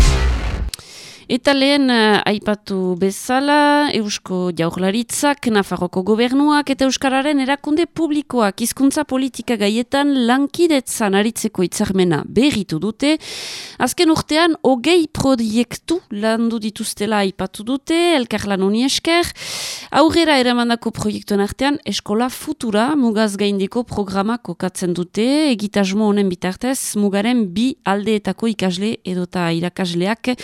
Speaker 1: Eta lehen aipatu bezala, Eusko Jaurlaritzak, Nafarroko gobernuak eta Euskararen erakunde publikoak hizkuntza politika gaietan lankidetzan aritzeko hitzarmena berritu dute. Azken urtean, hogei proiektu landu dituztela aipatu dute, elkarlan honi esker. Aurrera eramandako proiektuen artean, Eskola Futura mugaz gaindiko programa kokatzen dute, egitasmo honen bitartez, mugaren bi aldeetako ikasle edota irakasleak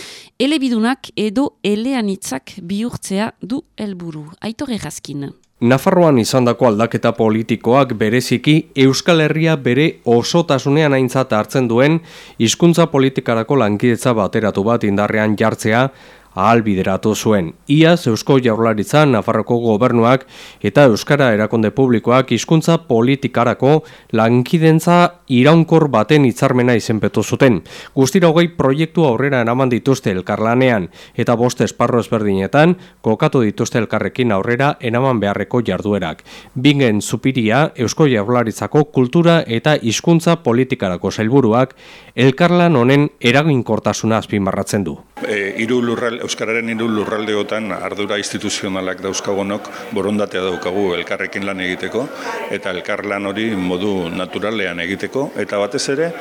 Speaker 1: elebidunak edo eleanitzak bihurtzea du helburu. Aitor errazkin.
Speaker 24: Nafarroan izandako aldaketa politikoak bereziki Euskal Herria bere osotasunean aintzat hartzen duen hizkuntza politikarako lankidetza bateratu bat indarrean jartzea ahalbideratu zuen. Iaz Eusko Jaurlaritza Nafarroko gobernuak eta Euskara erakonde publikoak hizkuntza politikarako lankidentza iraunkor baten hitzarmena izenpetu zuten. Guztira hogei proiektu aurrera eraman dituzte elkarlanean eta bost esparro ezberdinetan kokatu dituzte elkarrekin aurrera eraman beharreko jarduerak. Bingen zupiria Eusko Jaurlaritzako kultura eta hizkuntza politikarako zailburuak elkarlan honen eraginkortasuna azpimarratzen du.
Speaker 25: E, iru lurral, Euskararen hiru lurraldeotan ardura instituzionalak dauzkagonok borondatea daukagu elkarrekin lan egiteko eta elkarlan hori modu naturalean egiteko eta batez ere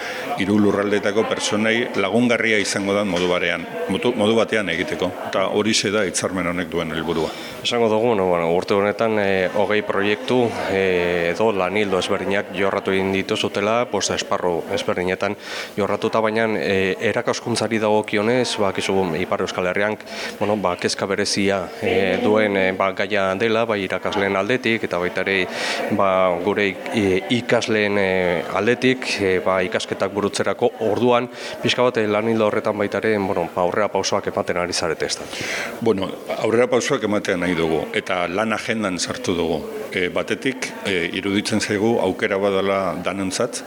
Speaker 25: hiru lurraldeetako personei lagungarria izango da modu barean, modu, batean egiteko eta hori da hitzarmen honek duen helburua.
Speaker 24: Esango dugu, no, bueno, urte honetan e, hogei proiektu e, edo lanildo ezberdinak jorratu egin dituzutela, posta esparru ezberdinetan jorratuta baina e, erakaskuntzari dagokionez, ba, kizu, Ipar Euskal Herrian bueno, ba, kezka berezia e, duen e, ba, gaia dela, bai irakasleen aldetik, eta baita ere ba, gure ikasleen e, aldetik, e, ba, ikasketak burutzerako orduan, pixka bat lan hildo horretan baita ere bueno, ba, aurrera pausoak ematen ari zarete ez da.
Speaker 25: Bueno, aurrera pausoak ematen nahi dugu, eta lan agendan sartu dugu. E, batetik, e, iruditzen zaigu aukera badala danentzat,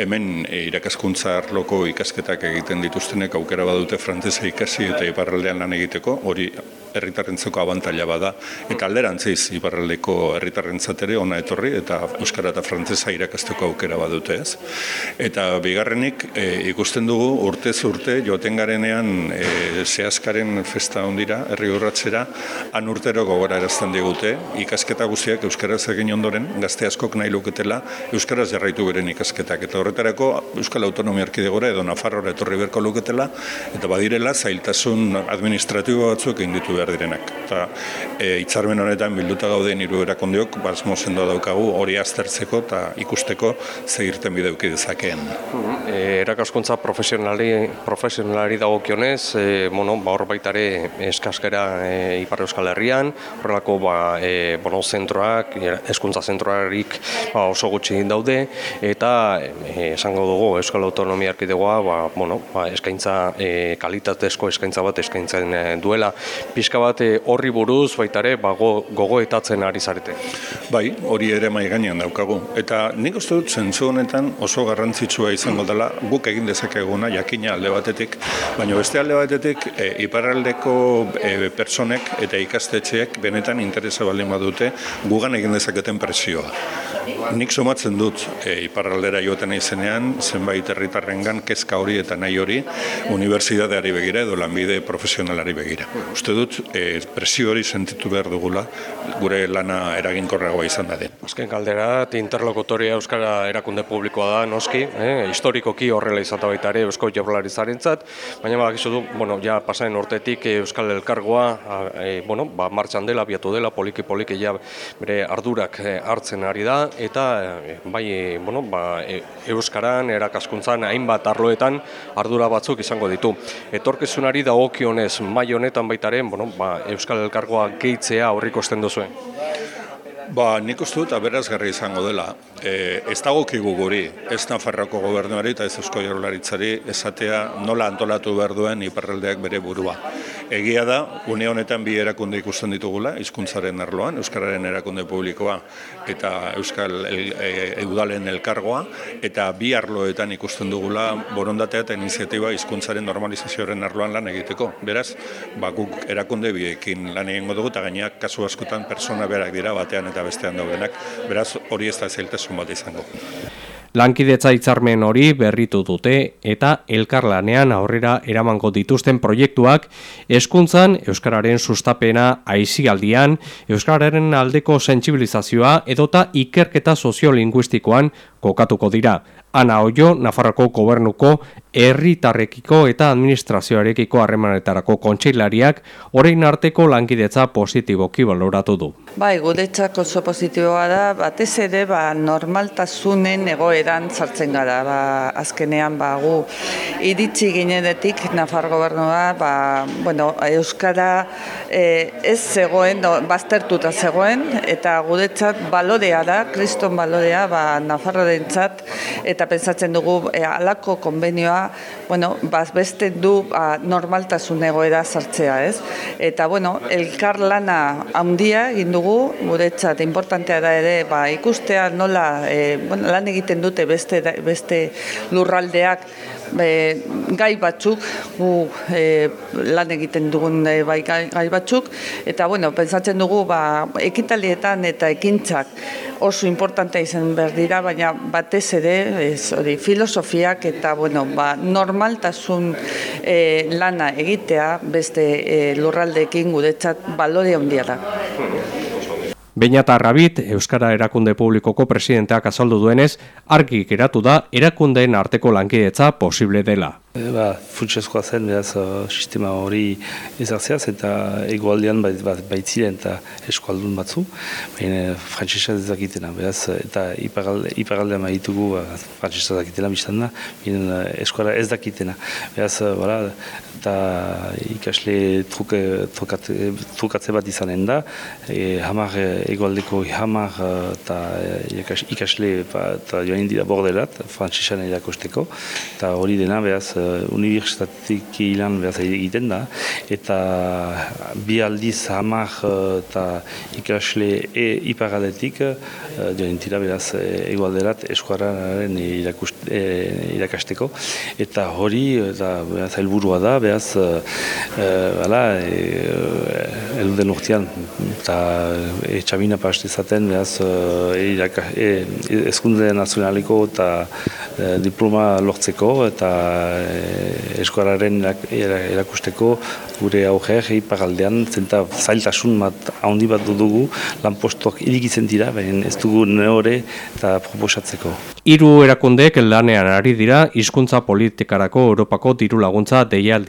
Speaker 25: hemen e, irakaskuntza arloko ikasketak egiten dituztenek aukera badute frantzesa ikasi eta iparraldean lan egiteko, hori herritarrentzako abantaila bada. Eta alderantziz iparraldeko herritarrentzat ere ona etorri eta euskara eta frantsesa irakasteko aukera badute, ez. Eta bigarrenik e, ikusten dugu urtez urte joaten garenean e, zehazkaren festa ondira herri urratzera han urtero gogora erazten digute. Ikasketa guztiak euskaraz egin ondoren gazte askok nahi luketela euskaraz jarraitu beren ikasketak. Eta horretarako Euskal Autonomia Erkidegora edo Nafarroa etorri berko luketela eta badirela zailtasun administratibo batzuk egin ditu behar direnak. Eta e, hitzarmen honetan bilduta gauden hiru erakondeok basmo sendo daukagu hori aztertzeko eta ikusteko ze irten bide eduki dezakeen.
Speaker 24: E, erakaskuntza profesionali profesionalari dagokionez, e, bueno, ba hor baita eskaskera e, Ipar Euskal Herrian, horrelako ba e, bueno, zentroak, hezkuntza zentroarik ba, oso gutxi daude eta e, esango dugu Euskal Autonomia Erkidegoa, ba, bueno, ba, eskaintza e, kalitatezko eskaintza bat eskaintzen e, duela pixka bat eh, horri buruz baita ere ba, gogoetatzen ari zarete.
Speaker 25: Bai, hori ere mai gainean daukagu. Eta nik uste dut zentzu honetan oso garrantzitsua izango dela guk egin dezakeguna jakina alde batetik, baina beste alde batetik e, iparraldeko e, personek eta ikastetxeek benetan interesa baldin badute gugan egin dezaketen presioa. Nik somatzen dut e, iparraldera joaten izenean, zenbait herritarrengan kezka hori eta nahi hori unibertsitateari begira edo lanbide profesionalari begira. Uste dut e, presio hori sentitu behar dugula gure lana eraginkorragoa izan da den.
Speaker 24: Azken kaldera, interlokutoria Euskara erakunde publikoa da, noski, eh? historikoki horrela izan baita ere Eusko Jaurlaritzaren zat, baina bak du, bueno, ja pasaren urtetik Euskal Elkargoa e, bueno, ba, martxan dela, biatu dela, poliki-poliki ja bere ardurak hartzen ari da, eta bai, bueno, ba, e, Euskaran, erakaskuntzan, hainbat arloetan ardura batzuk izango ditu. Etorkizunari dagokionez mai honetan baitaren, bueno, ba, Euskal Elkargoa gehitzea aurrikosten duzuen.
Speaker 25: Ba, nik uste dut aberazgarri izango dela. E, ez dagokigu guri, ez Nafarroko gobernuari eta ez Eusko Jaurlaritzari esatea nola antolatu behar duen iparraldeak bere burua. Egia da, une honetan bi erakunde ikusten ditugula, hizkuntzaren arloan, Euskararen erakunde publikoa eta Euskal el, e, Eudalen elkargoa, eta bi arloetan ikusten dugula borondatea eta iniziatiba hizkuntzaren normalizazioaren arloan lan egiteko. Beraz, ba, guk erakunde biekin lan egingo dugu, eta gaineak kasu askotan persona berak dira batean eta bestean daudenak, beraz hori ez da zailtasun bat izango.
Speaker 24: Lankidetza hitzarmen hori berritu dute eta elkarlanean aurrera eramango dituzten proiektuak hezkuntzan euskararen sustapena aizialdian, euskararen aldeko sentsibilizazioa edota ikerketa soziolinguistikoan kokatuko dira. Ana Oio, Nafarroko gobernuko herritarrekiko eta administrazioarekiko harremanetarako kontseilariak orain arteko lankidetza positiboki baloratu du.
Speaker 26: Bai, guretzako oso positiboa da, batez ere ba, normaltasunen egoeran sartzen gara. Ba, azkenean ba, gu iritsi ginenetik Nafar gobernua ba, bueno, Euskara e, ez zegoen, no, baztertuta zegoen, eta guretzat balorea da, kriston balorea ba, Nafarroaren eta pensatzen dugu e, alako konbenioa bueno, bazbesten du ba, normaltasun egoera sartzea, ez? Eta, bueno, elkar lana handia egin dugu, guretzat, importantea da ere, ba, ikustea nola e, bueno, lan egiten dute beste, beste lurraldeak, be, gai batzuk, gu e, lan egiten dugun e, bai gai, batzuk, eta bueno, pentsatzen dugu ba, ekitalietan eta ekintzak oso importantea izan behar dira, baina batez ere, ez, hori, filosofiak eta bueno, ba, normaltasun e, lana egitea beste e, lurraldeekin guretzat balore handia da.
Speaker 24: Beñata Rabit, Euskara Erakunde Publikoko presidenteak azaldu duenez, argi geratu da erakundeen arteko lankidetza posible dela.
Speaker 27: E, ba, Funtsezkoa zen, behaz, sistema hori ezartzeaz, eta egoaldean bait, bait, baitziren eta eskualdun batzu, baina frantzesa ez dakitena, behaz, eta iparaldean maitugu ba, frantzesa dakitela biztan da, ez dakitena. Behaz, bara, eta ikasle truke, trukatze, trukatze bat izanen da, e, hamar egoaldeko hamar eta ikasle ba, eta joan dira bordelat, frantzesan erakosteko, eta hori dena, behaz, universitatik ilan behaz egiten da, eta bi aldiz hamar eta ikasle e, iparaletik uh, joan tira behaz egualderat eskuararen e, irakasteko, eta hori eta behaz helburua da, behaz uh, bala, e, eluden urtean, eta etxabina pastezaten behaz ezkunde nazionaliko eta diploma lortzeko eta Eh, eskuararen erakusteko gure auger ipagaldean zenta zailtasun bat handi bat dugu lanpostuak irikitzen dira, baina ez dugu neore eta proposatzeko.
Speaker 24: Hiru erakundeek lanean ari dira hizkuntza politikarako Europako diru laguntza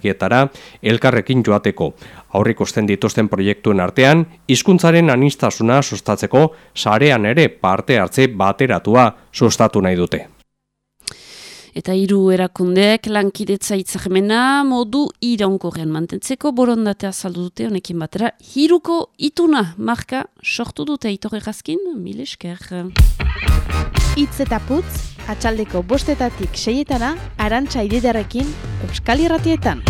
Speaker 24: deialdietara elkarrekin joateko. Aurrik osten dituzten proiektuen artean, hizkuntzaren anistasuna sustatzeko sarean ere parte hartze bateratua sustatu nahi dute
Speaker 1: eta hiru erakundeak lankidetza itzakmena modu iraunkorrean mantentzeko borondatea saldu dute honekin batera hiruko ituna marka sortu dute itorre gazkin, mil esker.
Speaker 23: Itz eta putz, atxaldeko bostetatik seietana, arantxa ididarekin, euskal irratietan.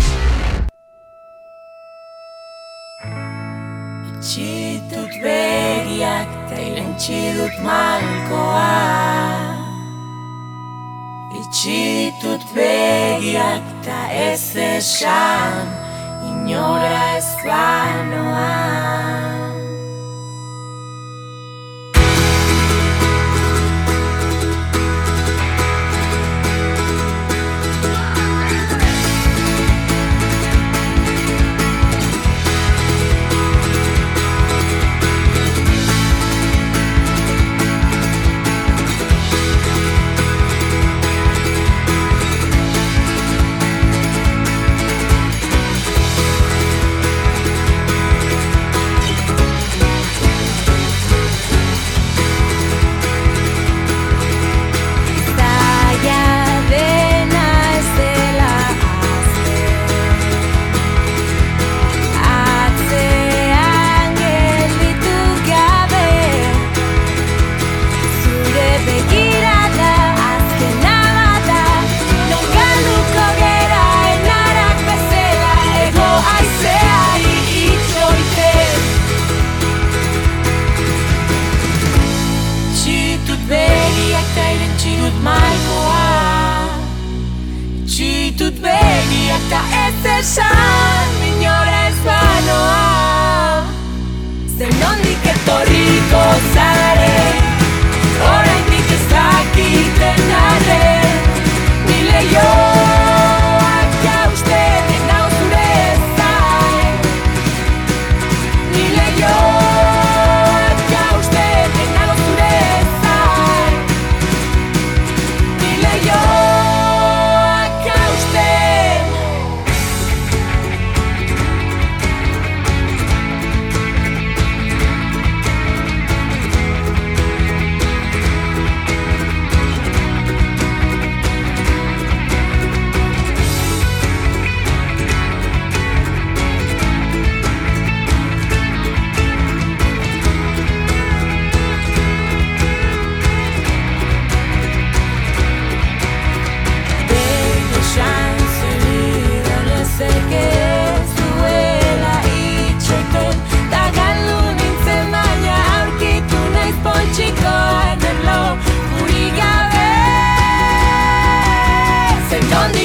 Speaker 28: Itxitut begiak, teilentxidut malkoa. Itxitut begiak ta ez esan Inora ez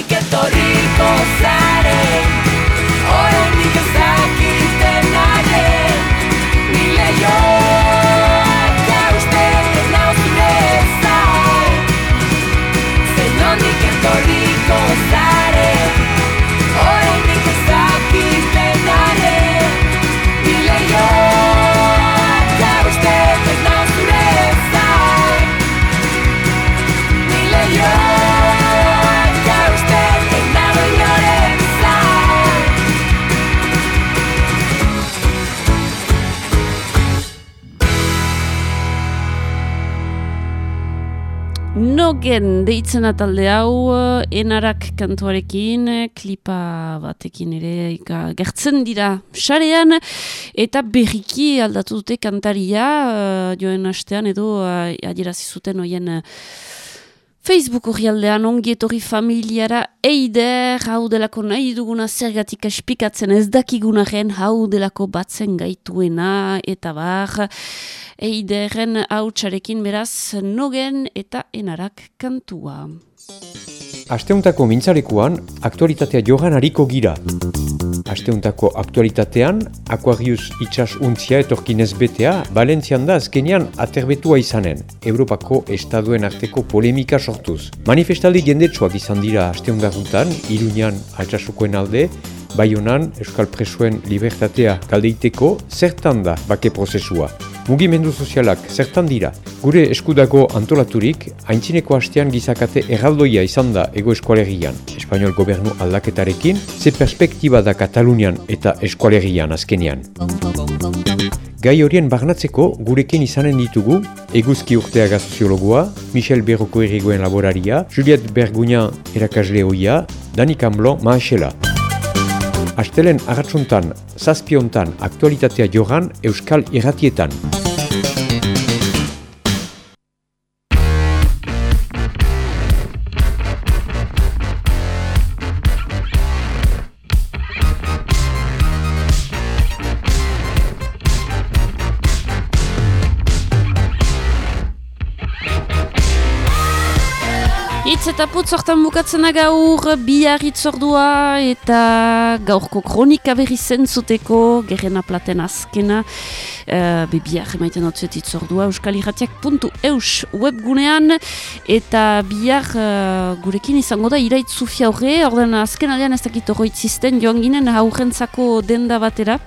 Speaker 28: 受け取り越され
Speaker 1: Nogen deitzena talde hau, eh, enarak kantuarekin, eh, klipa batekin ere gertzen dira sarean, eta berriki aldatu dute kantaria, eh, joen astean edo uh, adierazi zuten hoien eh, Facebook horrialdean ongi etorri familiara eider, hau delako nahi duguna zergatik espikatzen ez dakigunaren hau delako batzen gaituena eta bar eiderren hau txarekin beraz nogen eta enarak kantua.
Speaker 15: Asteuntako mintzarekuan, aktualitatea jogan hariko gira. Asteuntako aktualitatean, Aquarius itxas untzia etorkinez betea, Valentzian da azkenean aterbetua izanen, Europako estaduen arteko polemika sortuz. Manifestaldi jendetsuak izan dira asteundarrutan, Iruñan altxasukoen alde, Baionan Euskal Presuen libertatea galdeiteko zertan da bake prozesua. Mugimendu sozialak zertan dira. Gure eskudago antolaturik, haintzineko hastean gizakate erraldoia izan da ego eskualerian. Espainol gobernu aldaketarekin, ze perspektiba da Katalunian eta eskualerian azkenean. Gai horien barnatzeko gurekin izanen ditugu Eguzki urteaga soziologoa, Michel Berroko erigoen laboraria, Juliette Bergugna erakasle hoia, Dani Camblon maasela. Astelen agatsuntan, zazpiontan, aktualitatea joran Euskal Irratietan.
Speaker 1: Eta putz hortan bukatzen da gaur, bihar itzordua eta gaurko kronika berri zentzuteko, gerrena platen azkena, uh, be bihar emaiten dutzuet itzordua, euskalirratiak.eus webgunean, eta bihar uh, gurekin izango da irait zufia horre, orden azken aldean ez dakit horroitzisten, joan ginen haurrentzako denda batera,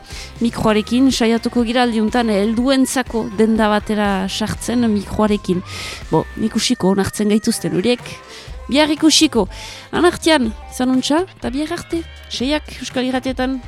Speaker 1: mikroarekin, saiatuko gira aldiuntan, helduentzako denda batera sartzen mikroarekin. Bo, ikusiko, onartzen gaituzten horiek, bihar ikusiko. Anartian, izan untxa, eta bihar arte, seiak Euskal Irratietan.